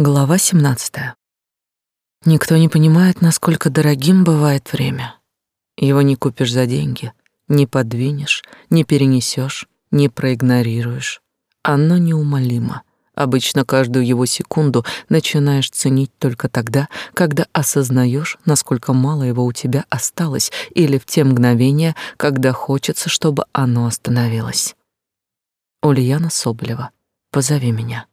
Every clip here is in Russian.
Глава 17. Никто не понимает, насколько дорогим бывает время. Его не купишь за деньги, не подвинешь, не перенесешь, не проигнорируешь. Оно неумолимо. Обычно каждую его секунду начинаешь ценить только тогда, когда осознаешь, насколько мало его у тебя осталось, или в те мгновения, когда хочется, чтобы оно остановилось. Ульяна Соболева. Позови меня.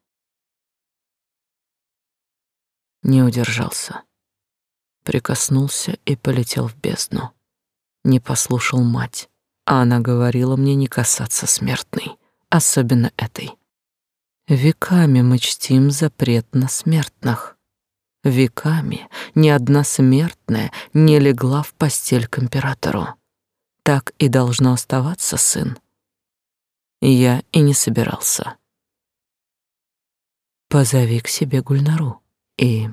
Не удержался. Прикоснулся и полетел в бездну. Не послушал мать, а она говорила мне не касаться смертной, особенно этой. Веками мы чтим запрет на смертных. Веками ни одна смертная не легла в постель к императору. Так и должно оставаться, сын. Я и не собирался. Позови к себе Гульнару. И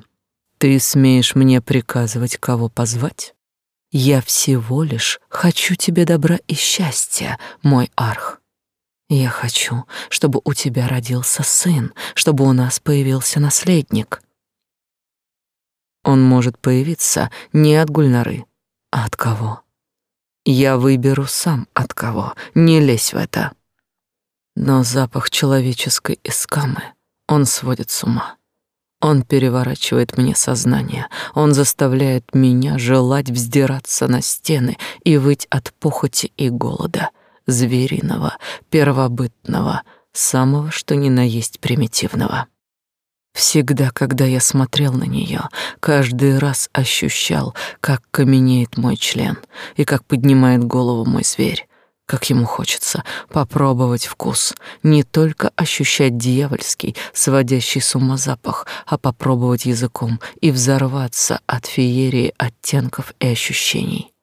ты смеешь мне приказывать, кого позвать? Я всего лишь хочу тебе добра и счастья, мой арх. Я хочу, чтобы у тебя родился сын, чтобы у нас появился наследник. Он может появиться не от Гульнары, а от кого? Я выберу сам от кого, не лезь в это. Но запах человеческой эскамы, он сводит с ума. Он переворачивает мне сознание. Он заставляет меня желать вздираться на стены и выть от похоти и голода, звериного, первобытного, самого что ни на есть примитивного. Всегда, когда я смотрел на нее, каждый раз ощущал, как каменеет мой член и как поднимает голову мой зверь, как ему хочется попробовать вкус, не только ощущать дьявольский, сводящий с ума запах, а попробовать языком и взорваться от феерии оттенков и ощущений.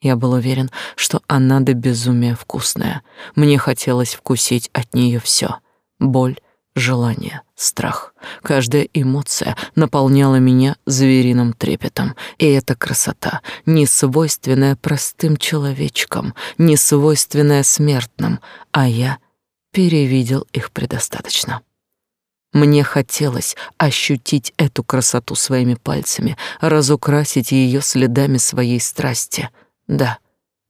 Я был уверен, что она до безумия вкусная. Мне хотелось вкусить от нее все: боль, желание, страх. Каждая эмоция наполняла меня звериным трепетом, и эта красота, не свойственная простым человечкам, не свойственная смертным, а я перевидел их предостаточно. Мне хотелось ощутить эту красоту своими пальцами, разукрасить ее следами своей страсти. Да,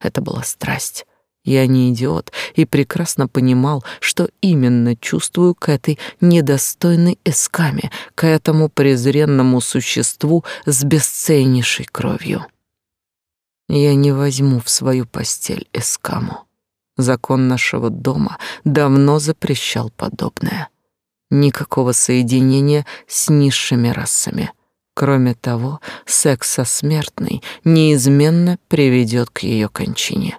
это была страсть, я не идиот и прекрасно понимал, что именно чувствую к этой недостойной эскаме, к этому презренному существу с бесценнейшей кровью. Я не возьму в свою постель эскаму. Закон нашего дома давно запрещал подобное. Никакого соединения с низшими расами. Кроме того, секс со смертной неизменно приведет к ее кончине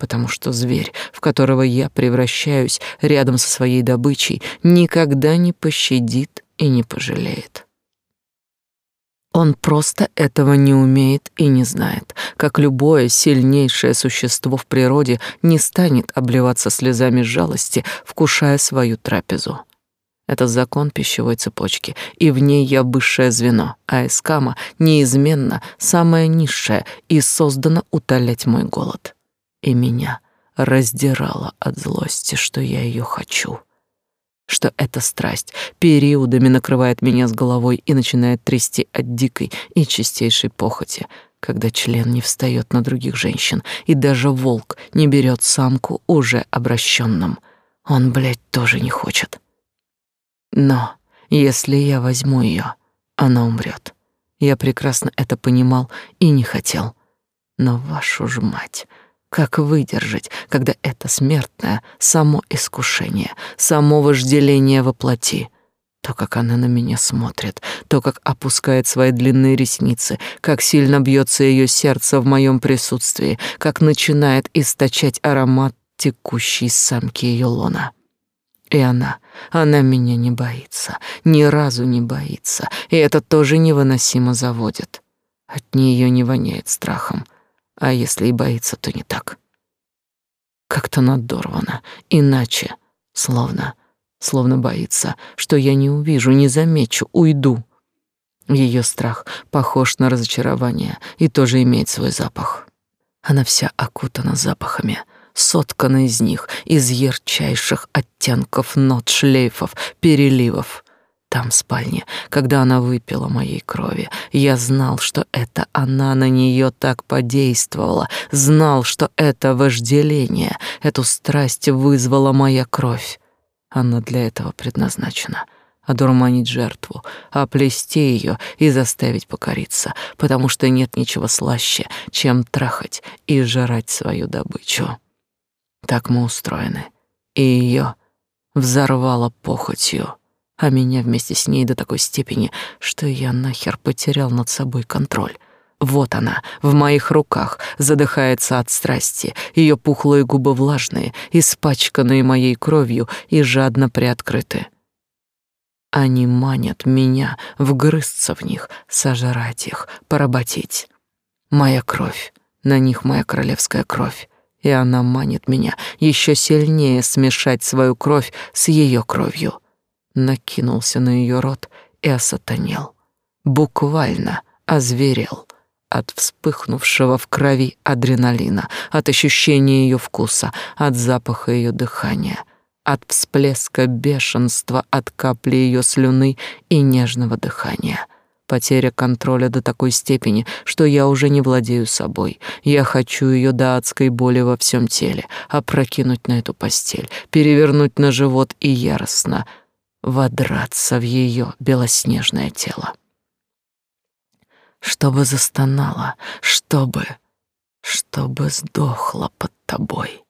потому что зверь, в которого я превращаюсь рядом со своей добычей, никогда не пощадит и не пожалеет. Он просто этого не умеет и не знает, как любое сильнейшее существо в природе не станет обливаться слезами жалости, вкушая свою трапезу. Это закон пищевой цепочки, и в ней я высшее звено, а эскама неизменно самое низшее и создана утолять мой голод и меня раздирало от злости, что я ее хочу, что эта страсть периодами накрывает меня с головой и начинает трясти от дикой и чистейшей похоти, когда член не встает на других женщин, и даже волк не берет самку уже обращенным. Он, блядь, тоже не хочет. Но если я возьму ее, она умрет. Я прекрасно это понимал и не хотел. Но вашу ж мать, как выдержать, когда это смертное само искушение, само вожделение воплоти? То, как она на меня смотрит, то, как опускает свои длинные ресницы, как сильно бьется ее сердце в моем присутствии, как начинает источать аромат текущей самки ее лона. И она, она меня не боится, ни разу не боится, и это тоже невыносимо заводит. От нее не воняет страхом, а если и боится, то не так. Как-то надорвано, иначе, словно, словно боится, что я не увижу, не замечу, уйду. Ее страх похож на разочарование и тоже имеет свой запах. Она вся окутана запахами, соткана из них, из ярчайших оттенков нот, шлейфов, переливов. Там, в спальне, когда она выпила моей крови. Я знал, что это она на нее так подействовала, знал, что это вожделение, эту страсть вызвала моя кровь. Она для этого предназначена — одурманить жертву, оплести ее и заставить покориться, потому что нет ничего слаще, чем трахать и жрать свою добычу. Так мы устроены. И ее взорвало похотью а меня вместе с ней до такой степени, что я нахер потерял над собой контроль. Вот она, в моих руках, задыхается от страсти, ее пухлые губы влажные, испачканные моей кровью и жадно приоткрыты. Они манят меня вгрызться в них, сожрать их, поработить. Моя кровь, на них моя королевская кровь, и она манит меня еще сильнее смешать свою кровь с ее кровью накинулся на ее рот и осатанел. Буквально озверел от вспыхнувшего в крови адреналина, от ощущения ее вкуса, от запаха ее дыхания, от всплеска бешенства, от капли ее слюны и нежного дыхания. Потеря контроля до такой степени, что я уже не владею собой. Я хочу ее до адской боли во всем теле, опрокинуть на эту постель, перевернуть на живот и яростно — водраться в ее белоснежное тело. Чтобы застонала, чтобы, чтобы сдохла под тобой.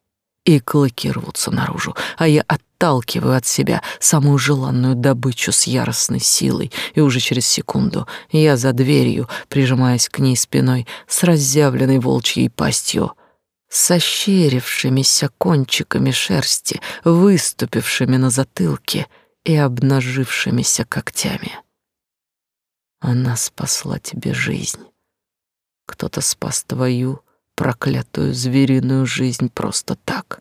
И клыки рвутся наружу, а я отталкиваю от себя самую желанную добычу с яростной силой, и уже через секунду я за дверью, прижимаясь к ней спиной, с разъявленной волчьей пастью, с ощерившимися кончиками шерсти, выступившими на затылке — и обнажившимися когтями. Она спасла тебе жизнь. Кто-то спас твою проклятую звериную жизнь просто так.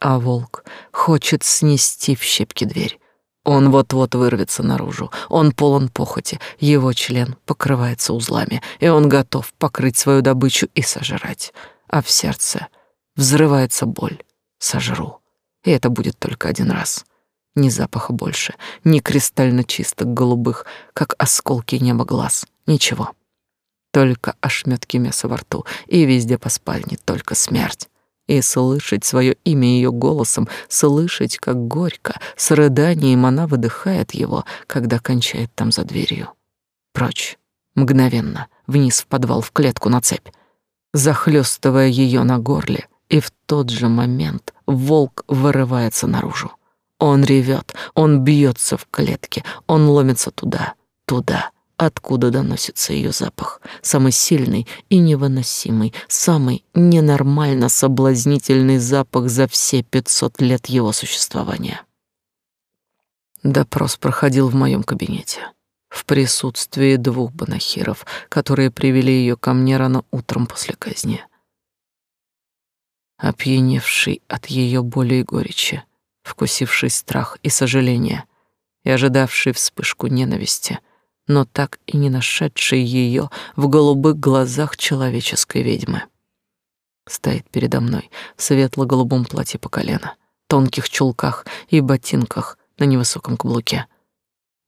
А волк хочет снести в щепки дверь. Он вот-вот вырвется наружу. Он полон похоти, его член покрывается узлами, и он готов покрыть свою добычу и сожрать. А в сердце взрывается боль. Сожру. И это будет только один раз. Ни запаха больше, ни кристально чистых голубых, как осколки неба глаз. Ничего. Только ошметки мяса во рту, и везде по спальне только смерть. И слышать свое имя ее голосом, слышать, как горько, с рыданием она выдыхает его, когда кончает там за дверью. Прочь, мгновенно, вниз в подвал, в клетку на цепь, захлестывая ее на горле, и в тот же момент волк вырывается наружу. Он ревет, он бьется в клетке, он ломится туда, туда, откуда доносится ее запах, самый сильный и невыносимый, самый ненормально соблазнительный запах за все пятьсот лет его существования. Допрос проходил в моем кабинете, в присутствии двух банахиров, которые привели ее ко мне рано утром после казни. Опьяневший от ее боли и горечи, вкусивший страх и сожаление, и ожидавший вспышку ненависти, но так и не нашедший ее в голубых глазах человеческой ведьмы. Стоит передо мной в светло-голубом платье по колено, тонких чулках и ботинках на невысоком каблуке.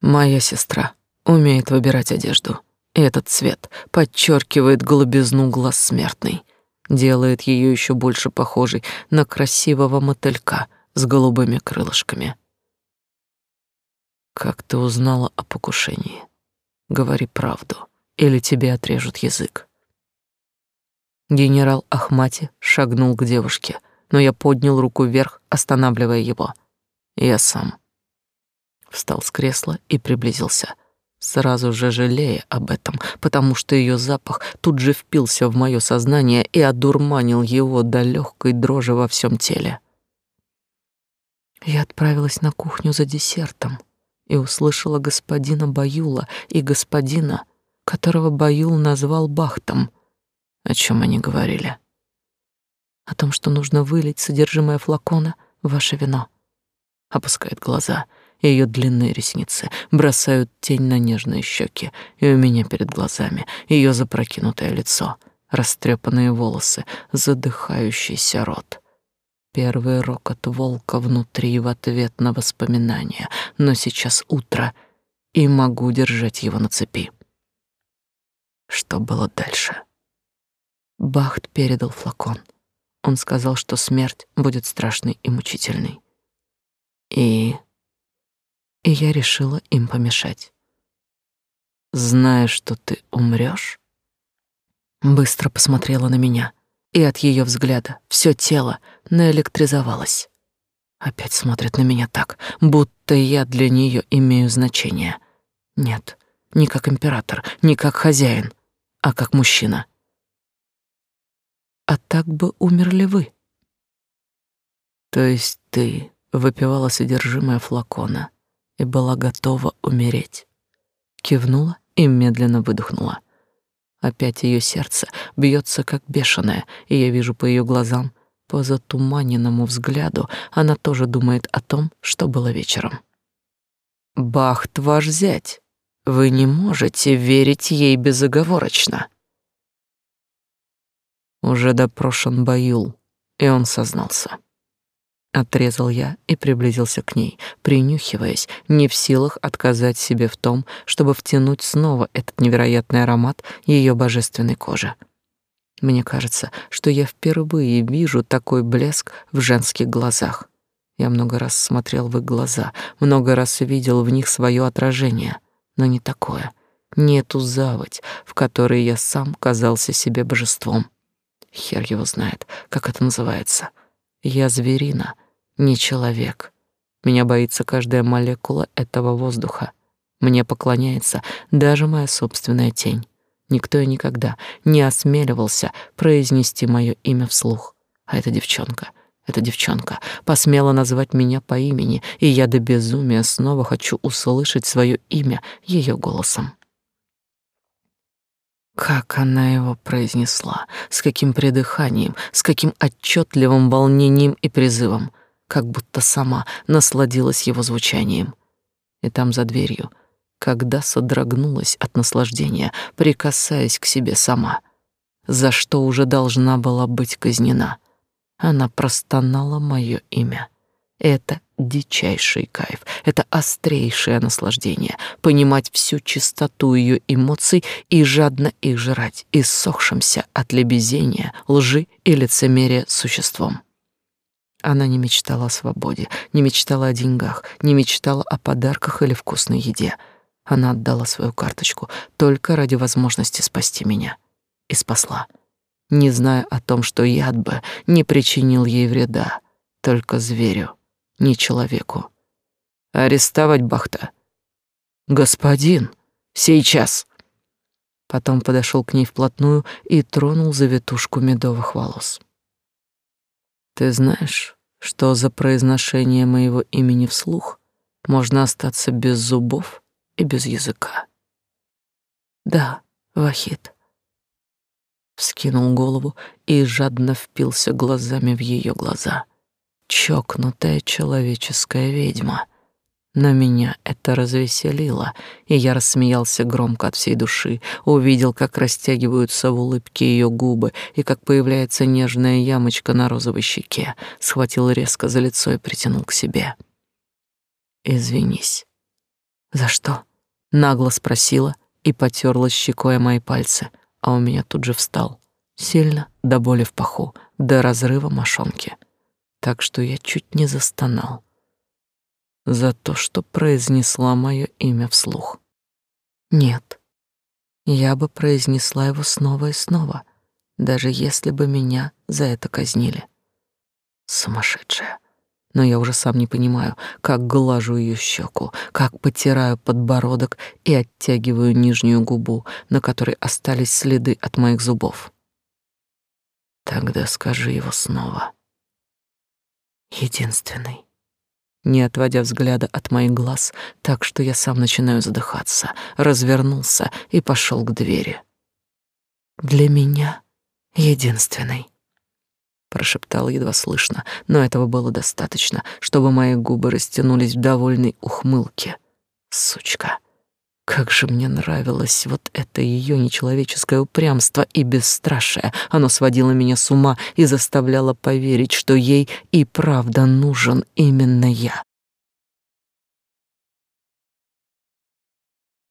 Моя сестра умеет выбирать одежду, и этот цвет подчеркивает голубизну глаз смертной, делает ее еще больше похожей на красивого мотылька — с голубыми крылышками. Как ты узнала о покушении? Говори правду, или тебе отрежут язык. Генерал Ахмати шагнул к девушке, но я поднял руку вверх, останавливая его. Я сам. Встал с кресла и приблизился, сразу же жалея об этом, потому что ее запах тут же впился в мое сознание и одурманил его до легкой дрожи во всем теле. Я отправилась на кухню за десертом и услышала господина Баюла и господина, которого Баюл назвал Бахтом. О чем они говорили? О том, что нужно вылить содержимое флакона в ваше вино. Опускает глаза, ее длинные ресницы бросают тень на нежные щеки, и у меня перед глазами ее запрокинутое лицо, растрепанные волосы, задыхающийся рот — Первый рокот волка внутри в ответ на воспоминания. Но сейчас утро, и могу держать его на цепи. Что было дальше? Бахт передал флакон. Он сказал, что смерть будет страшной и мучительной. И... И я решила им помешать. Зная, что ты умрёшь, быстро посмотрела на меня, и от её взгляда всё тело наэлектризовалось. Опять смотрит на меня так, будто я для неё имею значение. Нет, не как император, не как хозяин, а как мужчина. А так бы умерли вы. То есть ты выпивала содержимое флакона и была готова умереть. Кивнула и медленно выдохнула. Опять ее сердце бьется как бешеное, и я вижу по ее глазам, по затуманенному взгляду, она тоже думает о том, что было вечером. «Бахт ваш зять. Вы не можете верить ей безоговорочно». Уже допрошен Баюл, и он сознался. Отрезал я и приблизился к ней, принюхиваясь, не в силах отказать себе в том, чтобы втянуть снова этот невероятный аромат ее божественной кожи. Мне кажется, что я впервые вижу такой блеск в женских глазах. Я много раз смотрел в их глаза, много раз видел в них свое отражение, но не такое, не эту заводь, в которой я сам казался себе божеством. Хер его знает, как это называется. Я зверина, не человек. Меня боится каждая молекула этого воздуха. Мне поклоняется даже моя собственная тень. Никто и никогда не осмеливался произнести мое имя вслух. А эта девчонка, эта девчонка посмела назвать меня по имени, и я до безумия снова хочу услышать свое имя ее голосом. Как она его произнесла, с каким придыханием, с каким отчетливым волнением и призывом, как будто сама насладилась его звучанием. И там за дверью, когда содрогнулась от наслаждения, прикасаясь к себе сама, за что уже должна была быть казнена, она простонала мое имя. Это дичайший кайф, это острейшее наслаждение — понимать всю чистоту ее эмоций и жадно их жрать, иссохшимся от лебезения, лжи и лицемерия существом. Она не мечтала о свободе, не мечтала о деньгах, не мечтала о подарках или вкусной еде. Она отдала свою карточку только ради возможности спасти меня. И спасла, не зная о том, что яд бы не причинил ей вреда, только зверю не человеку. Арестовать Бахта. Господин, сейчас. Потом подошел к ней вплотную и тронул за ветушку медовых волос. Ты знаешь, что за произношение моего имени вслух можно остаться без зубов и без языка? Да, Вахид. Вскинул голову и жадно впился глазами в ее глаза — чокнутая человеческая ведьма. Но меня это развеселило, и я рассмеялся громко от всей души, увидел, как растягиваются в улыбке ее губы и как появляется нежная ямочка на розовой щеке, схватил резко за лицо и притянул к себе. «Извинись». «За что?» — нагло спросила и потерла щекой о мои пальцы, а у меня тут же встал. Сильно, до боли в паху, до разрыва мошонки так что я чуть не застонал за то, что произнесла мое имя вслух. Нет, я бы произнесла его снова и снова, даже если бы меня за это казнили. Сумасшедшая. Но я уже сам не понимаю, как глажу ее щеку, как потираю подбородок и оттягиваю нижнюю губу, на которой остались следы от моих зубов. Тогда скажи его снова единственный. Не отводя взгляда от моих глаз, так что я сам начинаю задыхаться, развернулся и пошел к двери. Для меня единственный. Прошептал едва слышно, но этого было достаточно, чтобы мои губы растянулись в довольной ухмылке. Сучка. Как же мне нравилось вот это ее нечеловеческое упрямство и бесстрашие. Оно сводило меня с ума и заставляло поверить, что ей и правда нужен именно я.